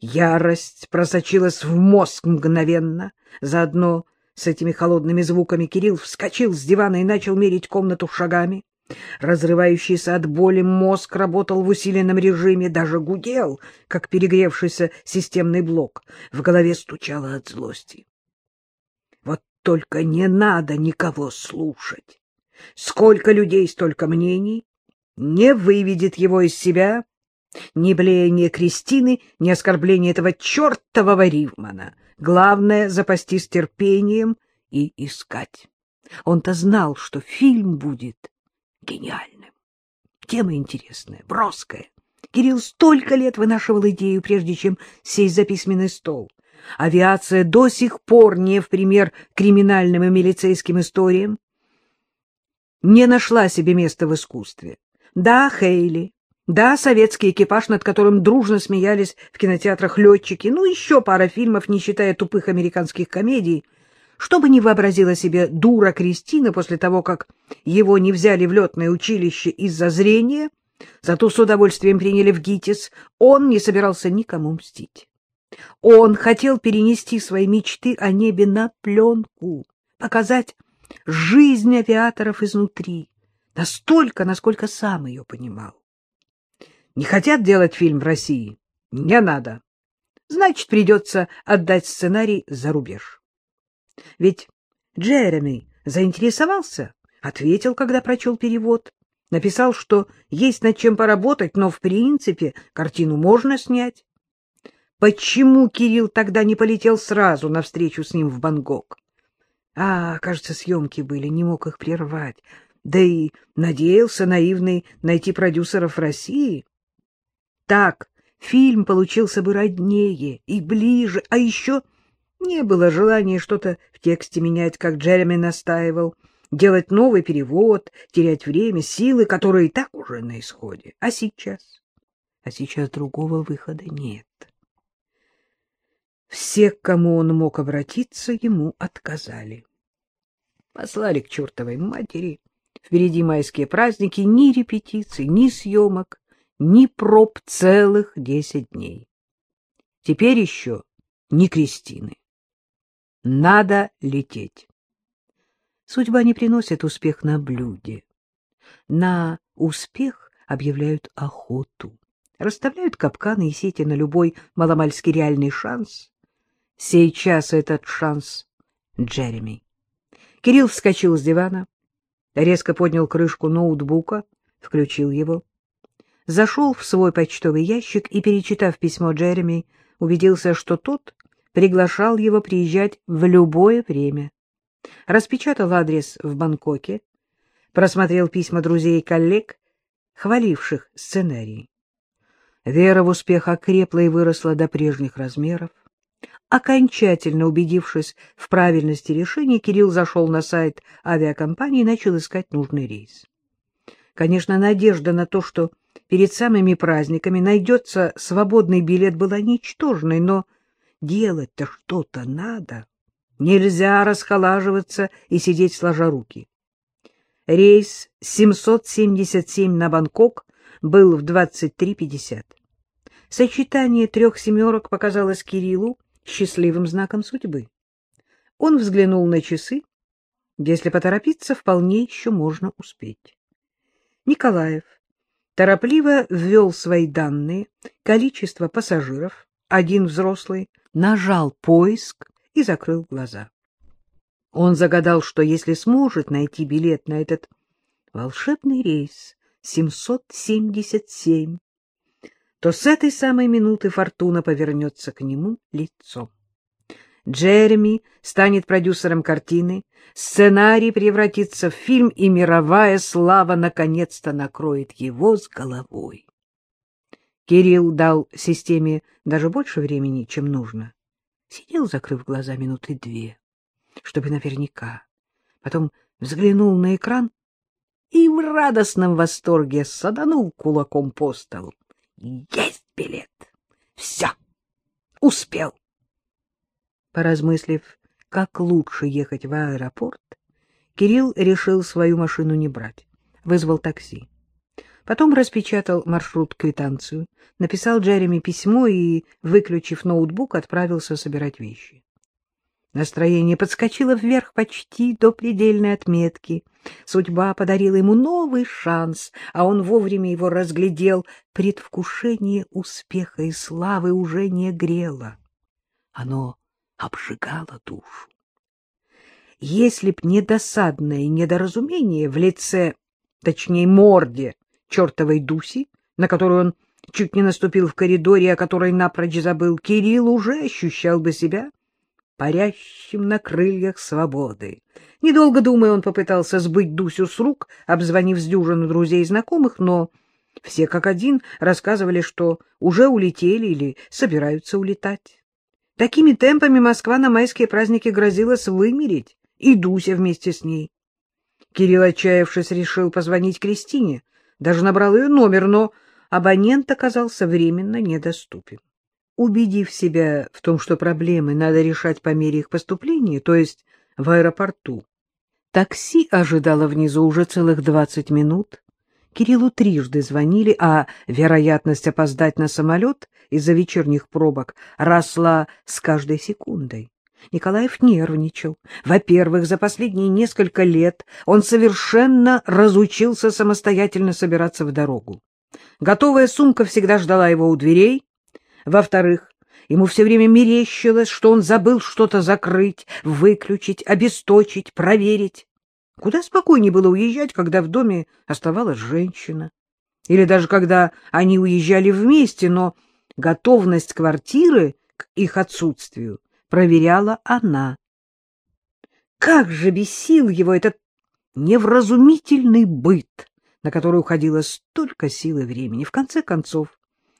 Ярость просочилась в мозг мгновенно. Заодно с этими холодными звуками Кирилл вскочил с дивана и начал мерить комнату шагами. Разрывающийся от боли мозг работал в усиленном режиме, даже гудел, как перегревшийся системный блок. В голове стучало от злости. Вот только не надо никого слушать. Сколько людей, столько мнений. Не выведет его из себя ни блеяние Кристины, ни оскорбление этого чертового Ривмана. Главное — запастись терпением и искать. Он-то знал, что фильм будет гениальным. Тема интересная, броская. Кирилл столько лет вынашивал идею, прежде чем сесть за письменный стол. Авиация до сих пор не в пример криминальным и милицейским историям. Не нашла себе места в искусстве. Да, Хейли, да, советский экипаж, над которым дружно смеялись в кинотеатрах летчики, ну, еще пара фильмов, не считая тупых американских комедий. Что бы ни вообразила себе дура Кристина после того, как его не взяли в летное училище из-за зрения, зато с удовольствием приняли в ГИТИС, он не собирался никому мстить. Он хотел перенести свои мечты о небе на пленку, показать жизнь авиаторов изнутри, настолько, насколько сам ее понимал. Не хотят делать фильм в России? Не надо. Значит, придется отдать сценарий за рубеж. Ведь Джереми заинтересовался, ответил, когда прочел перевод. Написал, что есть над чем поработать, но, в принципе, картину можно снять. Почему Кирилл тогда не полетел сразу навстречу с ним в Бангкок? А, кажется, съемки были, не мог их прервать. Да и надеялся наивный найти продюсеров России. Так фильм получился бы роднее и ближе, а еще не было желания что-то в тексте менять, как Джереми настаивал, делать новый перевод, терять время, силы, которые и так уже на исходе. А сейчас? А сейчас другого выхода нет. Все, к кому он мог обратиться, ему отказали. Послали к чертовой матери. Впереди майские праздники, ни репетиций, ни съемок ни проб целых десять дней. Теперь еще ни Кристины. Надо лететь. Судьба не приносит успех на блюде. На успех объявляют охоту, расставляют капканы и сети на любой маломальски реальный шанс. Сейчас этот шанс Джереми. Кирилл вскочил с дивана, резко поднял крышку ноутбука, включил его зашел в свой почтовый ящик и, перечитав письмо Джереми, убедился, что тот приглашал его приезжать в любое время. Распечатал адрес в Бангкоке, просмотрел письма друзей и коллег, хваливших сценарий. Вера в успех окрепла и выросла до прежних размеров. Окончательно убедившись в правильности решения, Кирилл зашел на сайт авиакомпании и начал искать нужный рейс. Конечно, надежда на то, что перед самыми праздниками найдется свободный билет, была ничтожной, но делать-то что-то надо. Нельзя расхолаживаться и сидеть сложа руки. Рейс 777 на Бангкок был в 23.50. Сочетание трех семерок показалось Кириллу счастливым знаком судьбы. Он взглянул на часы. Если поторопиться, вполне еще можно успеть. Николаев торопливо ввел свои данные, количество пассажиров, один взрослый, нажал поиск и закрыл глаза. Он загадал, что если сможет найти билет на этот волшебный рейс 777, то с этой самой минуты фортуна повернется к нему лицом. Джереми станет продюсером картины, сценарий превратится в фильм, и мировая слава наконец-то накроет его с головой. Кирилл дал системе даже больше времени, чем нужно. Сидел, закрыв глаза минуты две, чтобы наверняка. Потом взглянул на экран и в радостном восторге саданул кулаком по столу. Есть билет! Все! Успел! Поразмыслив, как лучше ехать в аэропорт, Кирилл решил свою машину не брать. Вызвал такси. Потом распечатал маршрут-квитанцию, написал Джереми письмо и, выключив ноутбук, отправился собирать вещи. Настроение подскочило вверх почти до предельной отметки. Судьба подарила ему новый шанс, а он вовремя его разглядел. Предвкушение успеха и славы уже не грело. Оно обжигало душу. Если б не досадное недоразумение в лице, точнее морде, чертовой Дуси, на которую он чуть не наступил в коридоре, о которой напрочь забыл, Кирилл уже ощущал бы себя парящим на крыльях свободы. Недолго думая, он попытался сбыть Дусю с рук, обзвонив с дюжину друзей и знакомых, но все как один рассказывали, что уже улетели или собираются улетать. Такими темпами Москва на майские праздники грозилась вымереть, и Дуся вместе с ней. Кирилл, отчаявшись, решил позвонить Кристине, даже набрал ее номер, но абонент оказался временно недоступен. Убедив себя в том, что проблемы надо решать по мере их поступления, то есть в аэропорту, такси ожидало внизу уже целых двадцать минут. Кириллу трижды звонили, а вероятность опоздать на самолет из-за вечерних пробок росла с каждой секундой. Николаев нервничал. Во-первых, за последние несколько лет он совершенно разучился самостоятельно собираться в дорогу. Готовая сумка всегда ждала его у дверей, во-вторых, ему все время мерещилось, что он забыл что-то закрыть, выключить, обесточить, проверить. Куда спокойнее было уезжать, когда в доме оставалась женщина. Или даже когда они уезжали вместе, но готовность квартиры к их отсутствию проверяла она. Как же бесил его этот невразумительный быт, на который уходило столько сил и времени. В конце концов,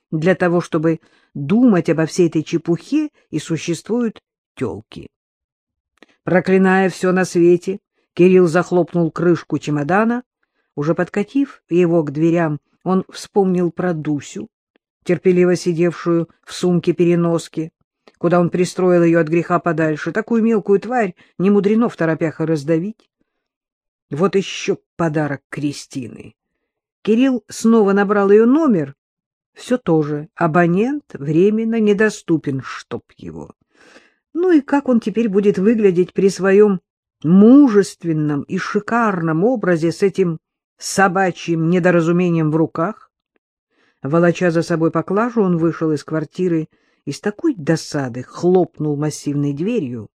для того, чтобы думать обо всей этой чепухе, и существуют тёлки. Проклиная все на свете, Кирилл захлопнул крышку чемодана. Уже подкатив его к дверям, он вспомнил про Дусю, терпеливо сидевшую в сумке-переноске, куда он пристроил ее от греха подальше. Такую мелкую тварь не мудрено в торопях раздавить. Вот еще подарок Кристины. Кирилл снова набрал ее номер все то же. Абонент временно недоступен, чтоб его. Ну и как он теперь будет выглядеть при своем мужественном и шикарном образе с этим собачьим недоразумением в руках? Волоча за собой поклажу, он вышел из квартиры и с такой досады хлопнул массивной дверью,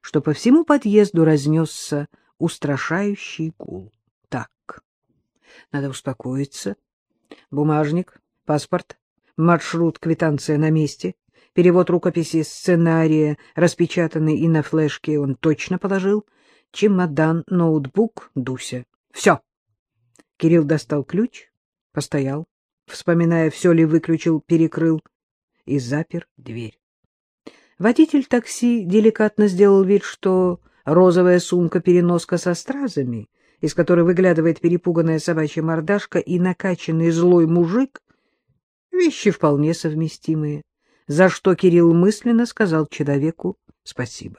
что по всему подъезду разнесся устрашающий гул. Так, надо успокоиться. Бумажник, Паспорт, маршрут, квитанция на месте, перевод рукописи сценария, распечатанный и на флешке он точно положил, чемодан, ноутбук, Дуся. Все. Кирилл достал ключ, постоял, вспоминая, все ли выключил, перекрыл и запер дверь. Водитель такси деликатно сделал вид, что розовая сумка-переноска со стразами, из которой выглядывает перепуганная собачья мордашка, и накачанный злой мужик Вещи вполне совместимые, за что Кирилл мысленно сказал человеку спасибо.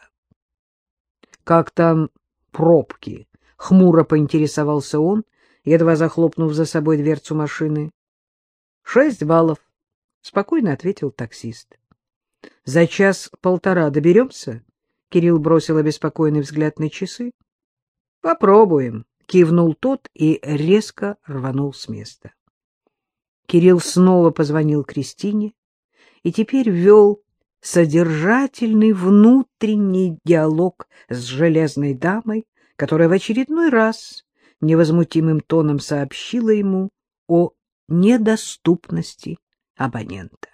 — Как там пробки? — хмуро поинтересовался он, едва захлопнув за собой дверцу машины. — Шесть баллов, — спокойно ответил таксист. — За час-полтора доберемся? — Кирилл бросил обеспокоенный взгляд на часы. — Попробуем, — кивнул тот и резко рванул с места. Кирилл снова позвонил Кристине и теперь вел содержательный внутренний диалог с железной дамой, которая в очередной раз невозмутимым тоном сообщила ему о недоступности абонента.